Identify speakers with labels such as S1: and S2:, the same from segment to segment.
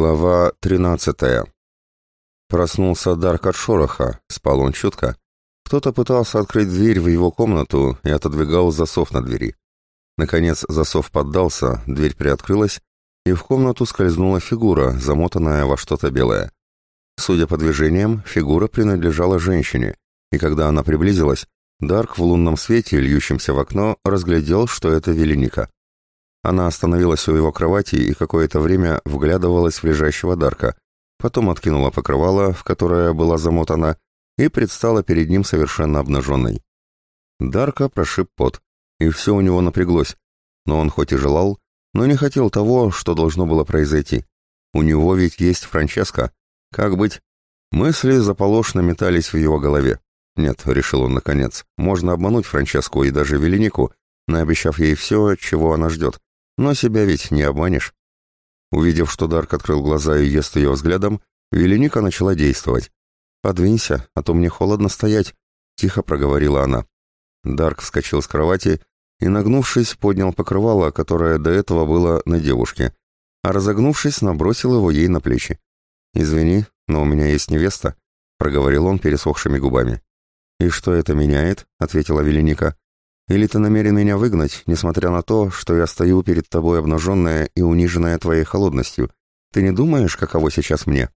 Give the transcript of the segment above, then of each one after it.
S1: Глава 13. Проснулся Дарк от шороха, спал он чутко. Кто-то пытался открыть дверь в его комнату и отодвигал засов на двери. Наконец засов поддался, дверь приоткрылась, и в комнату скользнула фигура, замотанная во что-то белое. Судя по движениям, фигура принадлежала женщине, и когда она приблизилась, Дарк в лунном свете, льющемся в окно, разглядел, что это Велиника. Она остановилась у его кровати и какое-то время вглядывалась в лежащего Дарка, потом откинула покрывало, в которое была замотана, и предстала перед ним совершенно обнаженной. Дарка прошиб пот, и все у него напряглось, но он хоть и желал, но не хотел того, что должно было произойти. У него ведь есть Франческа. Как быть? Мысли заполошно метались в его голове. Нет, решил он наконец, можно обмануть Франческу и даже Велинику, наобещав ей все, чего она ждет, но себя ведь не обманешь. Увидев, что Дарк открыл глаза и ест ее взглядом, Велиника начала действовать. «Подвинься, а то мне холодно стоять», — тихо проговорила она. Дарк вскочил с кровати и, нагнувшись, поднял покрывало, которое до этого было на девушке, а разогнувшись, набросил его ей на плечи. «Извини, но у меня есть невеста», — проговорил он пересохшими губами. «И что это меняет?» — ответила Велиника. Или ты намерен меня выгнать, несмотря на то, что я стою перед тобой обнаженная и униженная твоей холодностью? Ты не думаешь, каково сейчас мне?»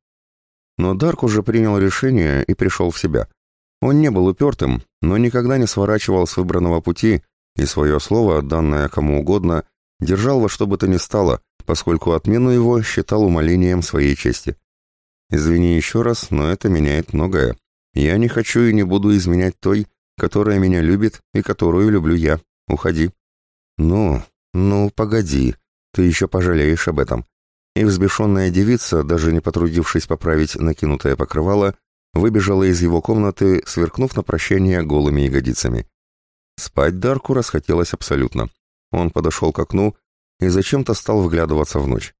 S1: Но Дарк уже принял решение и пришел в себя. Он не был упертым, но никогда не сворачивал с выбранного пути, и свое слово, данное кому угодно, держал во что бы то ни стало, поскольку отмену его считал умолением своей чести. «Извини еще раз, но это меняет многое. Я не хочу и не буду изменять той, которая меня любит и которую люблю я. Уходи». «Ну, ну, погоди, ты еще пожалеешь об этом». И взбешенная девица, даже не потрудившись поправить накинутое покрывало, выбежала из его комнаты, сверкнув на прощание голыми ягодицами. Спать Дарку расхотелось абсолютно. Он подошел к окну и зачем-то стал вглядываться в ночь.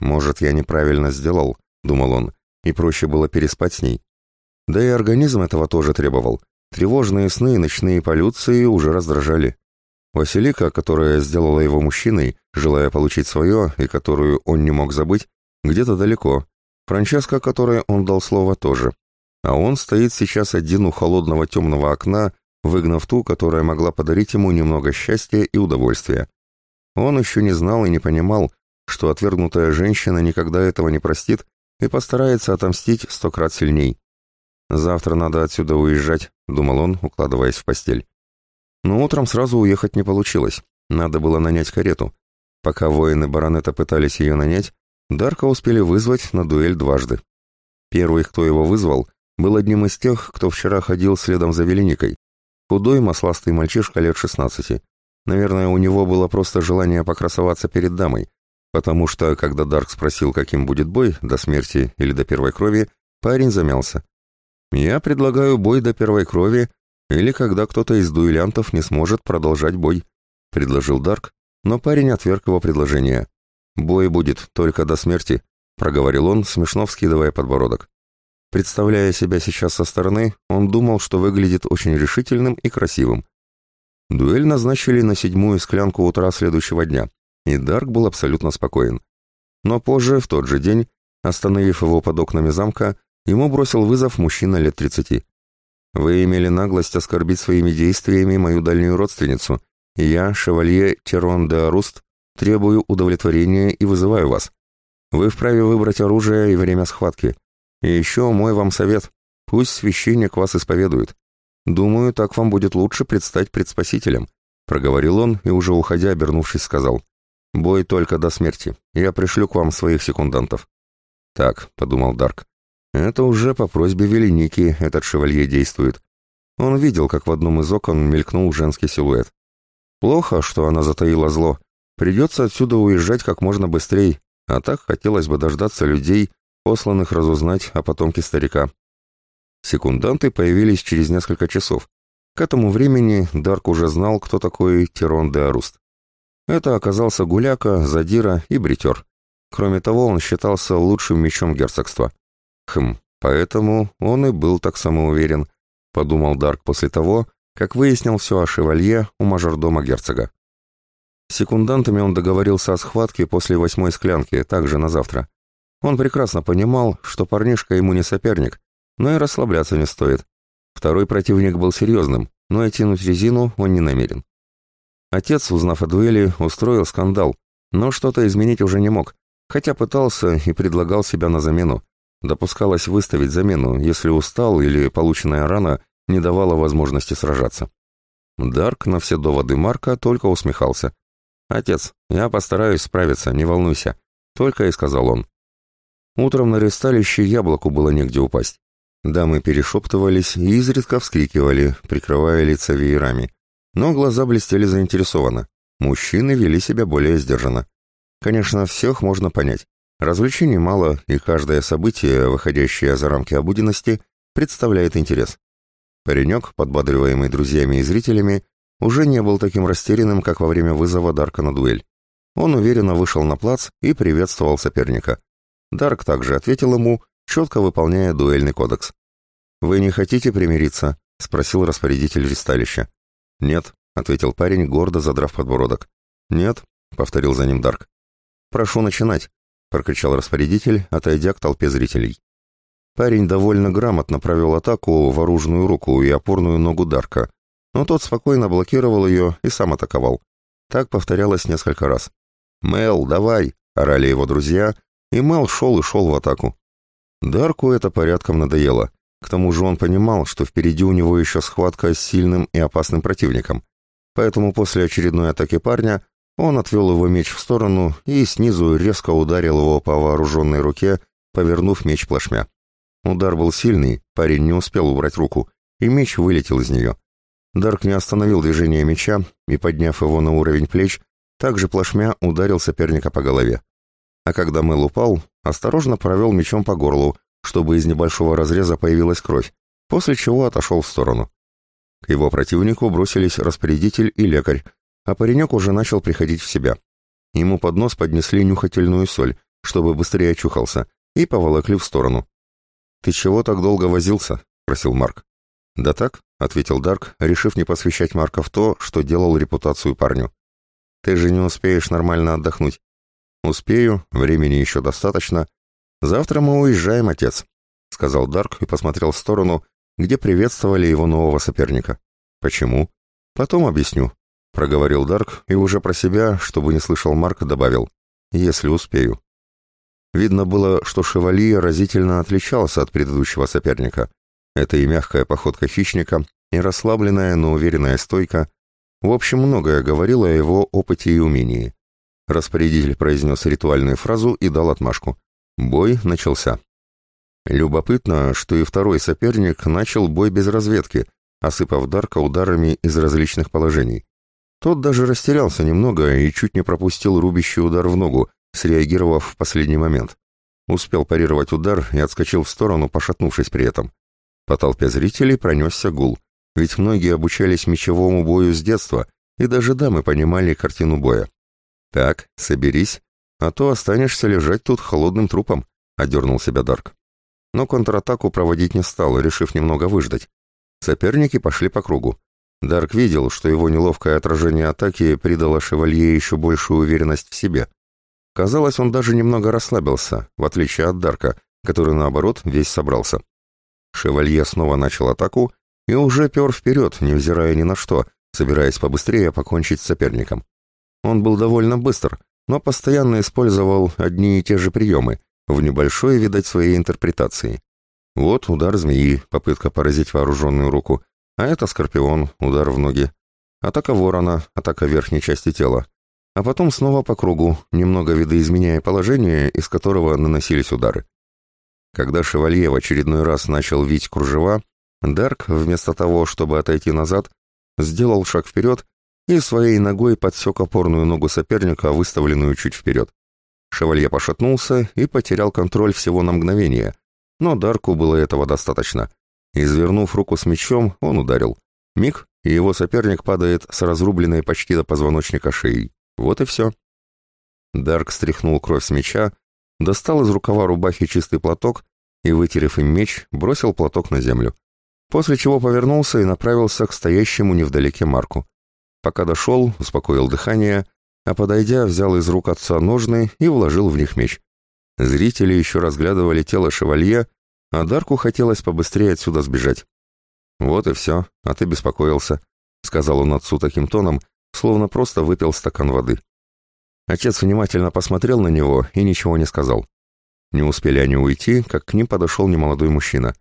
S1: «Может, я неправильно сделал», — думал он, — «и проще было переспать с ней». Да и организм этого тоже требовал. Тревожные сны и ночные полюции уже раздражали. Василика, которая сделала его мужчиной, желая получить свое, и которую он не мог забыть, где-то далеко. Франческа, которой он дал слово, тоже. А он стоит сейчас один у холодного темного окна, выгнав ту, которая могла подарить ему немного счастья и удовольствия. Он еще не знал и не понимал, что отвергнутая женщина никогда этого не простит и постарается отомстить сто крат сильней. Завтра надо отсюда уезжать, думал он, укладываясь в постель. Но утром сразу уехать не получилось. Надо было нанять карету. Пока воины баронета пытались ее нанять, Дарка успели вызвать на дуэль дважды. Первый, кто его вызвал, был одним из тех, кто вчера ходил следом за Велиникой. Худой, масластый мальчишка лет 16. Наверное, у него было просто желание покрасоваться перед дамой, потому что, когда Дарк спросил, каким будет бой, до смерти или до первой крови, парень замялся. Я предлагаю бой до первой крови, или когда кто-то из дуэлянтов не сможет продолжать бой», — предложил Дарк, но парень отверг его предложение. «Бой будет только до смерти», — проговорил он, смешно вскидывая подбородок. Представляя себя сейчас со стороны, он думал, что выглядит очень решительным и красивым. Дуэль назначили на седьмую склянку утра следующего дня, и Дарк был абсолютно спокоен. Но позже, в тот же день, остановив его под окнами замка, Ему бросил вызов мужчина лет 30. «Вы имели наглость оскорбить своими действиями мою дальнюю родственницу. Я, шевалье Терон де Аруст, требую удовлетворения и вызываю вас. Вы вправе выбрать оружие и время схватки. И еще мой вам совет. Пусть священник вас исповедует. Думаю, так вам будет лучше предстать пред Спасителем», проговорил он и, уже уходя, обернувшись, сказал. «Бой только до смерти. Я пришлю к вам своих секундантов». «Так», — подумал Дарк, это уже по просьбе Веленики этот шевалье действует. Он видел, как в одном из окон мелькнул женский силуэт. Плохо, что она затаила зло. Придется отсюда уезжать как можно быстрее, а так хотелось бы дождаться людей, посланных разузнать о потомке старика. Секунданты появились через несколько часов. К этому времени Дарк уже знал, кто такой Тирон де Аруст. Это оказался гуляка, задира и бритер. Кроме того, он считался лучшим мечом герцогства. Хм, поэтому он и был так самоуверен, подумал Дарк после того, как выяснил все о шевалье у мажордома герцога. С секундантами он договорился о схватке после восьмой склянки, также на завтра. Он прекрасно понимал, что парнишка ему не соперник, но и расслабляться не стоит. Второй противник был серьезным, но и тянуть резину он не намерен. Отец, узнав о дуэли, устроил скандал, но что-то изменить уже не мог, хотя пытался и предлагал себя на замену. Допускалось выставить замену, если устал или полученная рана не давала возможности сражаться. Дарк на все доводы Марка только усмехался. «Отец, я постараюсь справиться, не волнуйся», — только и сказал он. Утром на ресталище яблоку было негде упасть. Дамы перешептывались и изредка вскрикивали, прикрывая лица веерами. Но глаза блестели заинтересованно. Мужчины вели себя более сдержанно. Конечно, всех можно понять. Развлечений мало, и каждое событие, выходящее за рамки обыденности, представляет интерес. Паренек, подбадриваемый друзьями и зрителями, уже не был таким растерянным, как во время вызова Дарка на дуэль. Он уверенно вышел на плац и приветствовал соперника. Дарк также ответил ему, четко выполняя дуэльный кодекс. «Вы не хотите примириться?» — спросил распорядитель ресталища. «Нет», — ответил парень, гордо задрав подбородок. «Нет», — повторил за ним Дарк. «Прошу начинать», — прокричал распорядитель, отойдя к толпе зрителей. Парень довольно грамотно провел атаку в оружную руку и опорную ногу Дарка, но тот спокойно блокировал ее и сам атаковал. Так повторялось несколько раз. «Мел, давай!» — орали его друзья, и Мел шел и шел в атаку. Дарку это порядком надоело. К тому же он понимал, что впереди у него еще схватка с сильным и опасным противником. Поэтому после очередной атаки парня он отвел его меч в сторону и снизу резко ударил его по вооруженной руке, повернув меч плашмя. Удар был сильный, парень не успел убрать руку, и меч вылетел из нее. Дарк не остановил движение меча и, подняв его на уровень плеч, также плашмя ударил соперника по голове. А когда Мэл упал, осторожно провел мечом по горлу, чтобы из небольшого разреза появилась кровь, после чего отошел в сторону. К его противнику бросились распорядитель и лекарь, а паренек уже начал приходить в себя. Ему под нос поднесли нюхательную соль, чтобы быстрее очухался, и поволокли в сторону. «Ты чего так долго возился?» — просил Марк. «Да так», — ответил Дарк, решив не посвящать Марка в то, что делал репутацию парню. «Ты же не успеешь нормально отдохнуть». «Успею, времени еще достаточно. Завтра мы уезжаем, отец», — сказал Дарк и посмотрел в сторону, где приветствовали его нового соперника. «Почему?» «Потом объясню», проговорил Дарк и уже про себя, чтобы не слышал Марк, добавил «если успею». Видно было, что шевали разительно отличался от предыдущего соперника. Это и мягкая походка хищника, и расслабленная, но уверенная стойка. В общем, многое говорило о его опыте и умении. Распорядитель произнес ритуальную фразу и дал отмашку. Бой начался. Любопытно, что и второй соперник начал бой без разведки, осыпав Дарка ударами из различных положений. Тот даже растерялся немного и чуть не пропустил рубящий удар в ногу, среагировав в последний момент. Успел парировать удар и отскочил в сторону, пошатнувшись при этом. По толпе зрителей пронесся гул, ведь многие обучались мечевому бою с детства, и даже дамы понимали картину боя. «Так, соберись, а то останешься лежать тут холодным трупом», — одернул себя Дарк. Но контратаку проводить не стал, решив немного выждать. Соперники пошли по кругу. Дарк видел, что его неловкое отражение атаки придало шевалье еще большую уверенность в себе. Казалось, он даже немного расслабился, в отличие от Дарка, который, наоборот, весь собрался. Шевалье снова начал атаку и уже пер вперед, невзирая ни на что, собираясь побыстрее покончить с соперником. Он был довольно быстр, но постоянно использовал одни и те же приемы, в небольшой, видать, своей интерпретации. Вот удар змеи, попытка поразить вооруженную руку – а это скорпион, удар в ноги. Атака ворона, атака верхней части тела. А потом снова по кругу, немного видоизменяя положение, из которого наносились удары. Когда шевалье в очередной раз начал вить кружева, Дарк, вместо того, чтобы отойти назад, сделал шаг вперед и своей ногой подсек опорную ногу соперника, выставленную чуть вперед. Шевалье пошатнулся и потерял контроль всего на мгновение, но Дарку было этого достаточно. Извернув руку с мечом, он ударил. Миг, и его соперник падает с разрубленной почти до позвоночника шеей. Вот и все. Дарк стряхнул кровь с меча, достал из рукава рубахи чистый платок и, вытерев им меч, бросил платок на землю. После чего повернулся и направился к стоящему невдалеке Марку. Пока дошел, успокоил дыхание, а подойдя, взял из рук отца ножны и вложил в них меч. Зрители еще разглядывали тело шевалье, а Дарку хотелось побыстрее отсюда сбежать. «Вот и все, а ты беспокоился», — сказал он отцу таким тоном, словно просто выпил стакан воды. Отец внимательно посмотрел на него и ничего не сказал. Не успели они уйти, как к ним подошел немолодой мужчина.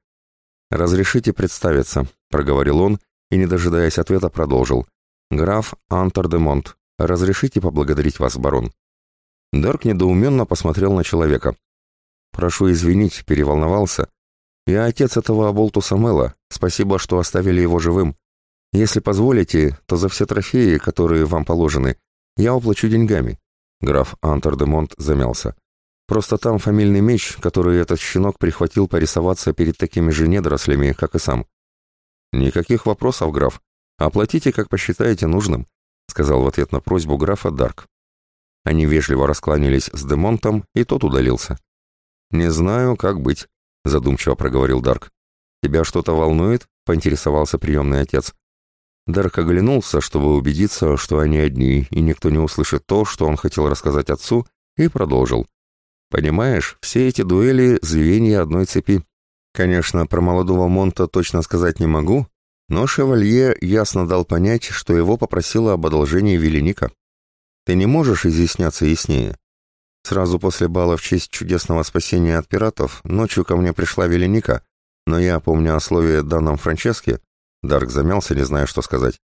S1: «Разрешите представиться», — проговорил он и, не дожидаясь ответа, продолжил. «Граф Антор де Монт, разрешите поблагодарить вас, барон?» Дарк недоуменно посмотрел на человека. «Прошу извинить, переволновался. Я отец этого Аболтуса Мэла. Спасибо, что оставили его живым. Если позволите, то за все трофеи, которые вам положены, я уплачу деньгами. Граф Антер де Монт замялся. Просто там фамильный меч, который этот щенок прихватил порисоваться перед такими же недорослями, как и сам. Никаких вопросов, граф. Оплатите, как посчитаете нужным, сказал в ответ на просьбу графа Дарк. Они вежливо раскланялись с Демонтом, и тот удалился. Не знаю, как быть. — задумчиво проговорил Дарк. «Тебя что-то волнует?» — поинтересовался приемный отец. Дарк оглянулся, чтобы убедиться, что они одни, и никто не услышит то, что он хотел рассказать отцу, и продолжил. «Понимаешь, все эти дуэли — звенья одной цепи. Конечно, про молодого Монта точно сказать не могу, но шевалье ясно дал понять, что его попросила об одолжении Велиника. Ты не можешь изъясняться яснее. Сразу после бала в честь чудесного спасения от пиратов ночью ко мне пришла Велиника, но я, помня о слове данном Франческе, Дарк замялся, не зная, что сказать.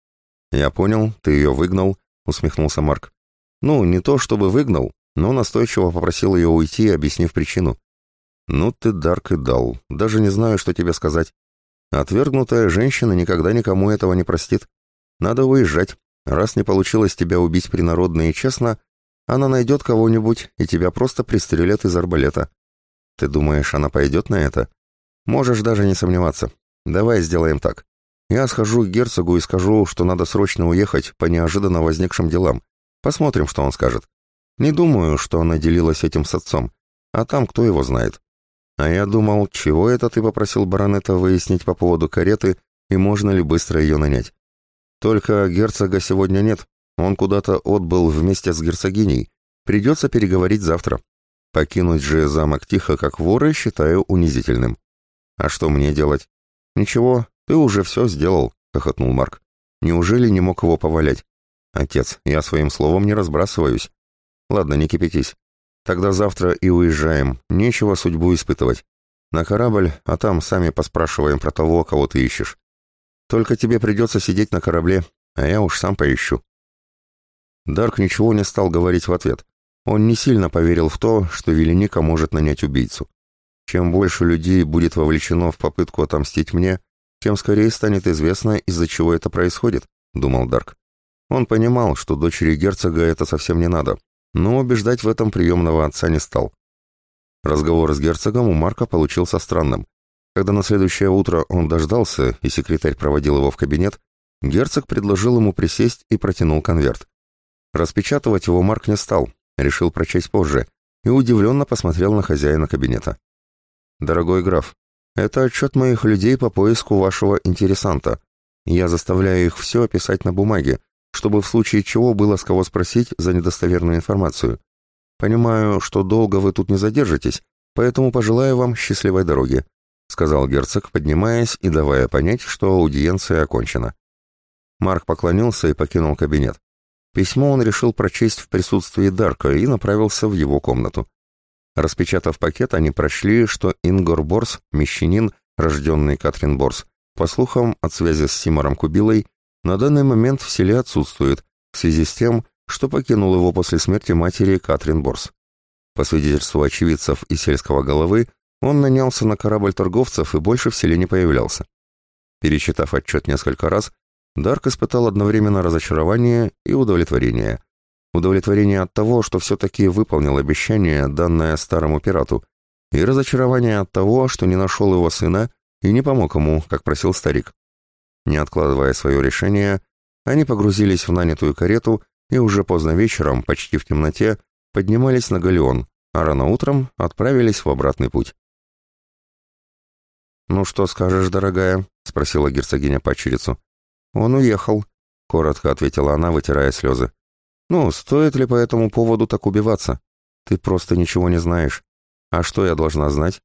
S1: «Я понял, ты ее выгнал», — усмехнулся Марк. «Ну, не то чтобы выгнал, но настойчиво попросил ее уйти, объяснив причину». «Ну ты, Дарк, и дал. Даже не знаю, что тебе сказать. Отвергнутая женщина никогда никому этого не простит. Надо уезжать. Раз не получилось тебя убить принародно и честно, она найдет кого-нибудь, и тебя просто пристрелят из арбалета. Ты думаешь, она пойдет на это? Можешь даже не сомневаться. Давай сделаем так. Я схожу к герцогу и скажу, что надо срочно уехать по неожиданно возникшим делам. Посмотрим, что он скажет. Не думаю, что она делилась этим с отцом. А там кто его знает? А я думал, чего это ты попросил баронета выяснить по поводу кареты и можно ли быстро ее нанять? Только герцога сегодня нет, он куда-то отбыл вместе с герцогиней. Придется переговорить завтра. Покинуть же замок тихо, как воры, считаю унизительным. А что мне делать? Ничего, ты уже все сделал, хохотнул Марк. Неужели не мог его повалять? Отец, я своим словом не разбрасываюсь. Ладно, не кипятись. Тогда завтра и уезжаем. Нечего судьбу испытывать. На корабль, а там сами поспрашиваем про того, кого ты ищешь. Только тебе придется сидеть на корабле, а я уж сам поищу. Дарк ничего не стал говорить в ответ. Он не сильно поверил в то, что Велиника может нанять убийцу. Чем больше людей будет вовлечено в попытку отомстить мне, тем скорее станет известно, из-за чего это происходит, думал Дарк. Он понимал, что дочери герцога это совсем не надо, но убеждать в этом приемного отца не стал. Разговор с герцогом у Марка получился странным. Когда на следующее утро он дождался, и секретарь проводил его в кабинет, герцог предложил ему присесть и протянул конверт. Распечатывать его Марк не стал, решил прочесть позже, и удивленно посмотрел на хозяина кабинета. «Дорогой граф, это отчет моих людей по поиску вашего интересанта. Я заставляю их все описать на бумаге, чтобы в случае чего было с кого спросить за недостоверную информацию. Понимаю, что долго вы тут не задержитесь, поэтому пожелаю вам счастливой дороги», сказал герцог, поднимаясь и давая понять, что аудиенция окончена. Марк поклонился и покинул кабинет. Письмо он решил прочесть в присутствии Дарка и направился в его комнату. Распечатав пакет, они прочли, что Ингор Борс, мещанин, рожденный Катрин Борс, по слухам от связи с Симором Кубилой, на данный момент в селе отсутствует, в связи с тем, что покинул его после смерти матери Катрин Борс. По свидетельству очевидцев и сельского головы, он нанялся на корабль торговцев и больше в селе не появлялся. Перечитав отчет несколько раз, Дарк испытал одновременно разочарование и удовлетворение. Удовлетворение от того, что все-таки выполнил обещание, данное старому пирату, и разочарование от того, что не нашел его сына и не помог ему, как просил старик. Не откладывая свое решение, они погрузились в нанятую карету и уже поздно вечером, почти в темноте, поднимались на галеон, а рано утром отправились в обратный путь. «Ну что скажешь, дорогая?» — спросила герцогиня падчерицу. «Он уехал», — коротко ответила она, вытирая слезы. «Ну, стоит ли по этому поводу так убиваться? Ты просто ничего не знаешь. А что я должна знать?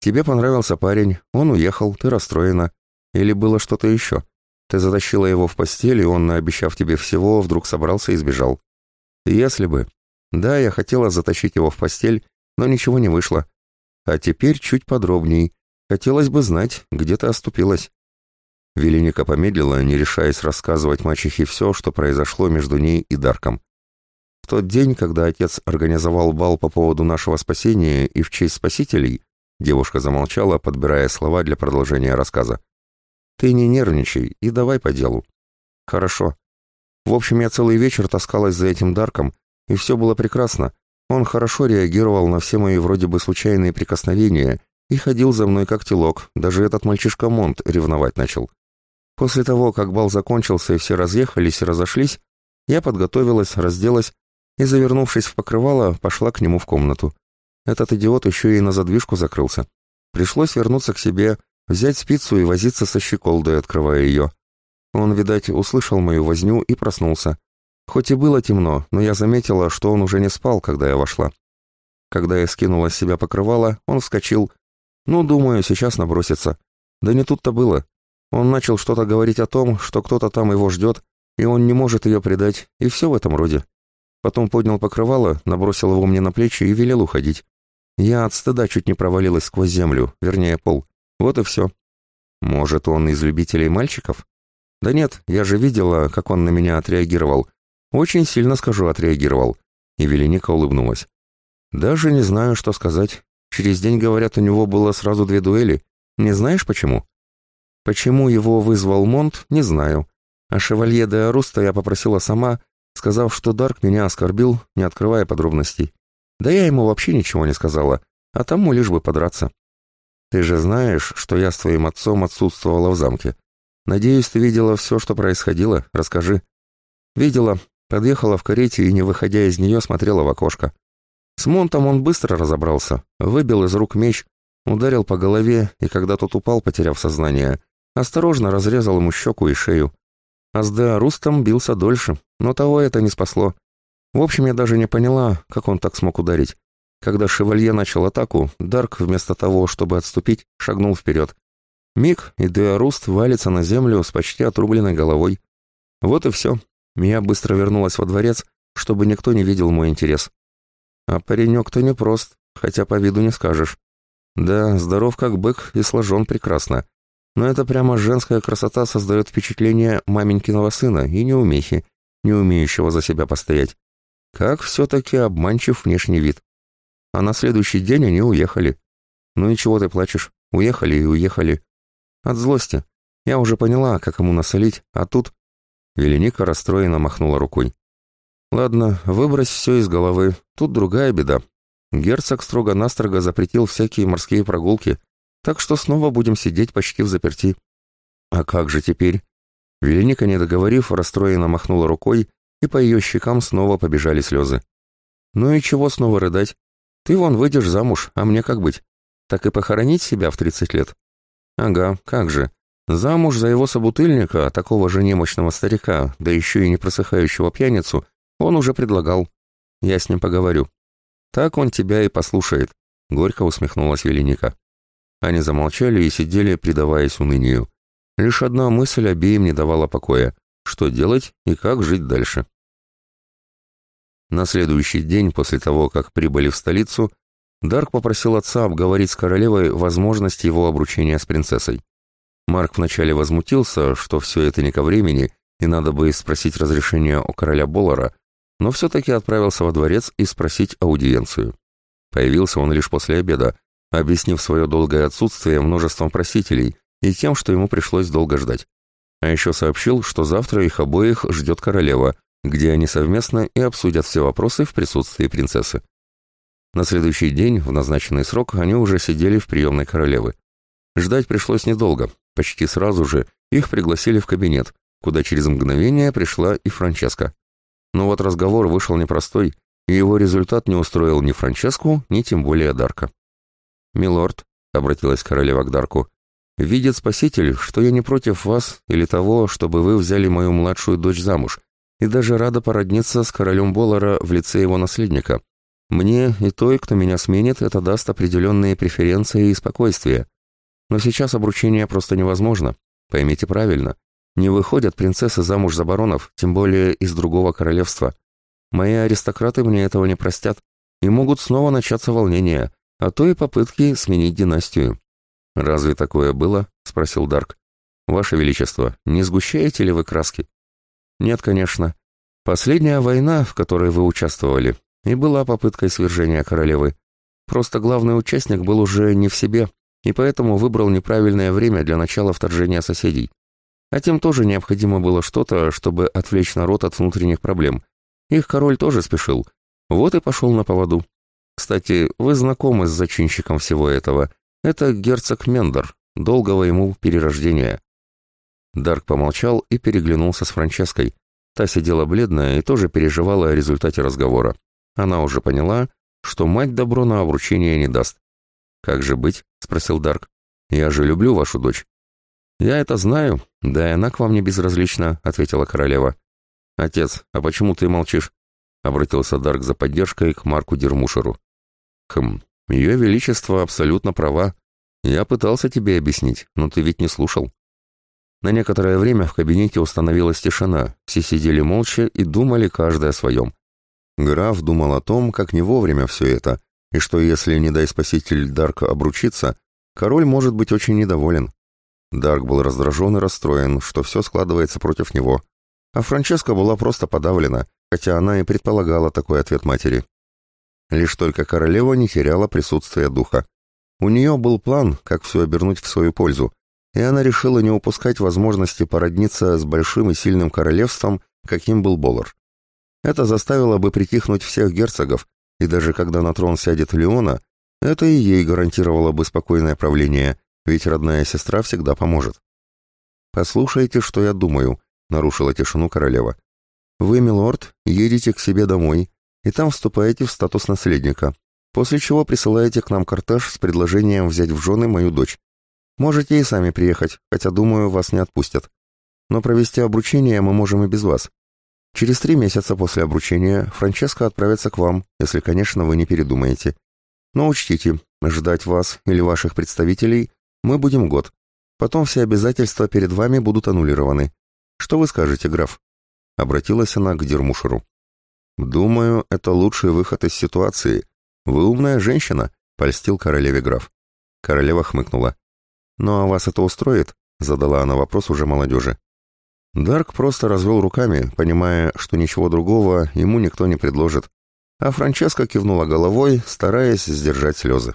S1: Тебе понравился парень, он уехал, ты расстроена. Или было что-то еще? Ты затащила его в постель, и он, наобещав тебе всего, вдруг собрался и сбежал. Если бы. Да, я хотела затащить его в постель, но ничего не вышло. А теперь чуть подробней. Хотелось бы знать, где ты оступилась. Велиника помедлила, не решаясь рассказывать мачехе все, что произошло между ней и Дарком. В тот день, когда отец организовал бал по поводу нашего спасения и в честь спасителей, девушка замолчала, подбирая слова для продолжения рассказа. «Ты не нервничай и давай по делу». «Хорошо. В общем, я целый вечер таскалась за этим Дарком, и все было прекрасно. Он хорошо реагировал на все мои вроде бы случайные прикосновения» и ходил за мной как телок, даже этот мальчишка Монт ревновать начал. После того, как бал закончился и все разъехались и разошлись, я подготовилась, разделась и, завернувшись в покрывало, пошла к нему в комнату. Этот идиот еще и на задвижку закрылся. Пришлось вернуться к себе, взять спицу и возиться со щеколдой, открывая ее. Он, видать, услышал мою возню и проснулся. Хоть и было темно, но я заметила, что он уже не спал, когда я вошла. Когда я скинула с себя покрывало, он вскочил. Ну, думаю, сейчас набросится. Да не тут-то было. Он начал что-то говорить о том, что кто-то там его ждет, и он не может ее предать, и все в этом роде. Потом поднял покрывало, набросил его мне на плечи и велел уходить. Я от стыда чуть не провалилась сквозь землю, вернее, пол. Вот и все. Может, он из любителей мальчиков? Да нет, я же видела, как он на меня отреагировал. Очень сильно, скажу, отреагировал. И Велиника улыбнулась. Даже не знаю, что сказать. Через день, говорят, у него было сразу две дуэли. Не знаешь, почему? Почему его вызвал Монт, не знаю. А шевалье де Аруста я попросила сама, сказав, что Дарк меня оскорбил, не открывая подробностей. Да я ему вообще ничего не сказала, а тому лишь бы подраться. Ты же знаешь, что я с твоим отцом отсутствовала в замке. Надеюсь, ты видела все, что происходило, расскажи. Видела, подъехала в карете и, не выходя из нее, смотрела в окошко. С Монтом он быстро разобрался, выбил из рук меч, ударил по голове, и когда тот упал, потеряв сознание, осторожно разрезал ему щеку и шею. А с бился дольше, но того это не спасло. В общем, я даже не поняла, как он так смог ударить. Когда Шевалье начал атаку, Дарк, вместо того, чтобы отступить, шагнул вперед. Миг, и Деоруст валится на землю с почти отрубленной головой. Вот и все. Я быстро вернулась во дворец, чтобы никто не видел мой интерес. А паренек-то непрост, хотя по виду не скажешь. Да, здоров как бык и сложен прекрасно. Но это прямо женская красота создает впечатление маменькиного сына и неумехи, не умеющего за себя постоять. Как все-таки обманчив внешний вид. А на следующий день они уехали. Ну и чего ты плачешь? Уехали и уехали. От злости. Я уже поняла, как ему насолить, а тут... Веленика расстроенно махнула рукой. Ладно, выбрось все из головы. Тут другая беда. Герцог строго-настрого запретил всякие морские прогулки — так что снова будем сидеть почти в заперти. А как же теперь? Вероника, не договорив, расстроенно махнула рукой, и по ее щекам снова побежали слезы. Ну и чего снова рыдать? Ты вон выйдешь замуж, а мне как быть? Так и похоронить себя в 30 лет? Ага, как же. Замуж за его собутыльника, такого же немощного старика, да еще и не просыхающего пьяницу, он уже предлагал. Я с ним поговорю. Так он тебя и послушает, — горько усмехнулась Велиника. Они замолчали и сидели, предаваясь унынию. Лишь одна мысль обеим не давала покоя — что делать и как жить дальше. На следующий день, после того, как прибыли в столицу, Дарк попросил отца обговорить с королевой возможность его обручения с принцессой. Марк вначале возмутился, что все это не ко времени, и надо бы спросить разрешение у короля Боллара, но все-таки отправился во дворец и спросить аудиенцию. Появился он лишь после обеда, объяснив свое долгое отсутствие множеством просителей и тем, что ему пришлось долго ждать. А еще сообщил, что завтра их обоих ждет королева, где они совместно и обсудят все вопросы в присутствии принцессы. На следующий день, в назначенный срок, они уже сидели в приемной королевы. Ждать пришлось недолго. Почти сразу же их пригласили в кабинет, куда через мгновение пришла и Франческа. Но вот разговор вышел непростой, и его результат не устроил ни Франческу, ни тем более Дарка. «Милорд», — обратилась королева к Дарку, — «видит спаситель, что я не против вас или того, чтобы вы взяли мою младшую дочь замуж, и даже рада породниться с королем Боллара в лице его наследника. Мне и той, кто меня сменит, это даст определенные преференции и спокойствие. Но сейчас обручение просто невозможно. Поймите правильно. Не выходят принцессы замуж за баронов, тем более из другого королевства. Мои аристократы мне этого не простят, и могут снова начаться волнения а то и попытки сменить династию. «Разве такое было?» — спросил Дарк. «Ваше Величество, не сгущаете ли вы краски?» «Нет, конечно. Последняя война, в которой вы участвовали, и была попыткой свержения королевы. Просто главный участник был уже не в себе, и поэтому выбрал неправильное время для начала вторжения соседей. А тем тоже необходимо было что-то, чтобы отвлечь народ от внутренних проблем. Их король тоже спешил. Вот и пошел на поводу. Кстати, вы знакомы с зачинщиком всего этого. Это герцог Мендер. Долгого ему перерождения». Дарк помолчал и переглянулся с Франческой. Та сидела бледная и тоже переживала о результате разговора. Она уже поняла, что мать добро на обручение не даст. «Как же быть?» — спросил Дарк. «Я же люблю вашу дочь». «Я это знаю, да и она к вам не безразлична», — ответила королева. «Отец, а почему ты молчишь?» — обратился Дарк за поддержкой к Марку Дермушеру. Хм, ее величество абсолютно права. Я пытался тебе объяснить, но ты ведь не слушал. На некоторое время в кабинете установилась тишина, все сидели молча и думали каждый о своем. Граф думал о том, как не вовремя все это, и что если, не дай спаситель, Дарк обручится, король может быть очень недоволен. Дарк был раздражен и расстроен, что все складывается против него. А Франческа была просто подавлена, хотя она и предполагала такой ответ матери. Лишь только королева не теряла присутствия духа. У нее был план, как все обернуть в свою пользу, и она решила не упускать возможности породниться с большим и сильным королевством, каким был Болар. Это заставило бы притихнуть всех герцогов, и даже когда на трон сядет Леона, это и ей гарантировало бы спокойное правление, ведь родная сестра всегда поможет. «Послушайте, что я думаю», — нарушила тишину королева. «Вы, милорд, едете к себе домой, и там вступаете в статус наследника, после чего присылаете к нам кортеж с предложением взять в жены мою дочь. Можете и сами приехать, хотя, думаю, вас не отпустят. Но провести обручение мы можем и без вас. Через три месяца после обручения Франческо отправится к вам, если, конечно, вы не передумаете. Но учтите, ждать вас или ваших представителей мы будем год. Потом все обязательства перед вами будут аннулированы. Что вы скажете, граф?» Обратилась она к Дермушеру. «Думаю, это лучший выход из ситуации. Вы умная женщина», — польстил королеве граф. Королева хмыкнула. «Ну а вас это устроит?» — задала она вопрос уже молодежи. Дарк просто развел руками, понимая, что ничего другого ему никто не предложит. А Франческа кивнула головой, стараясь сдержать слезы.